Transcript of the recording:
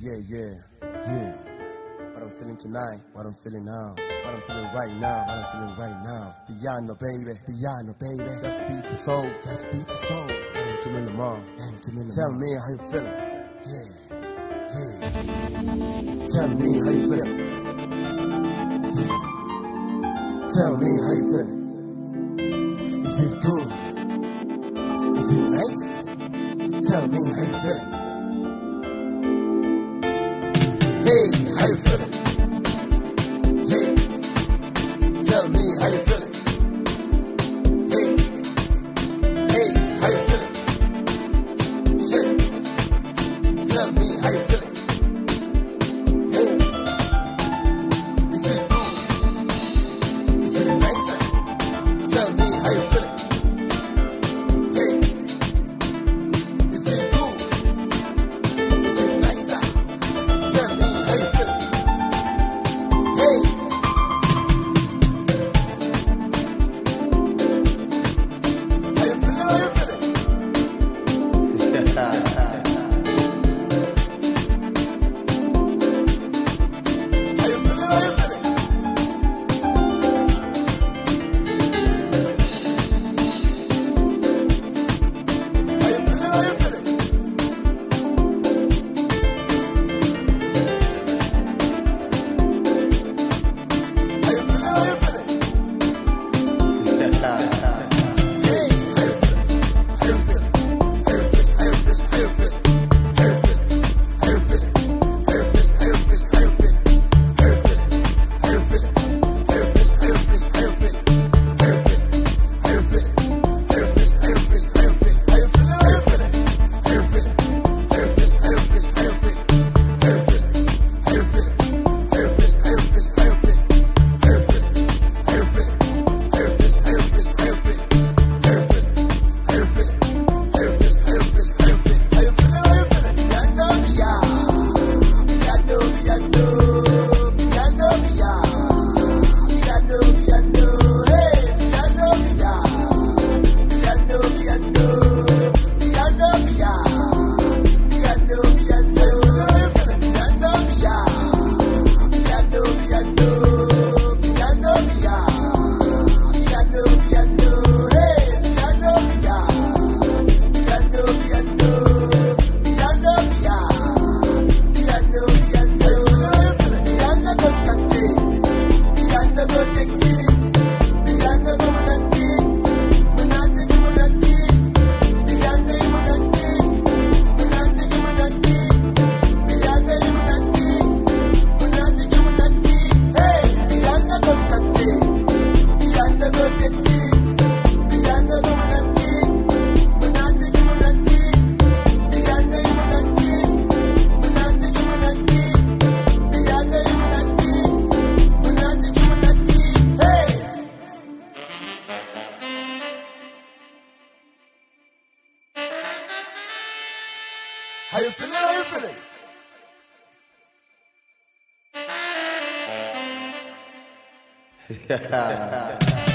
Yeah, yeah, yeah. What I'm feeling tonight, what I'm feeling now, what I'm feeling right now, what I'm feeling right now. Piano, baby, piano, baby. That's beat the soul, that's beat the soul. And to me, Lamar, and to me, Tell me how you feeling. Yeah, yeah. Tell me how you feeling. Yeah. Tell me how you feeling. Is it good? Is it nice? Tell me how you feeling. life. How you feeling? How you feeling? How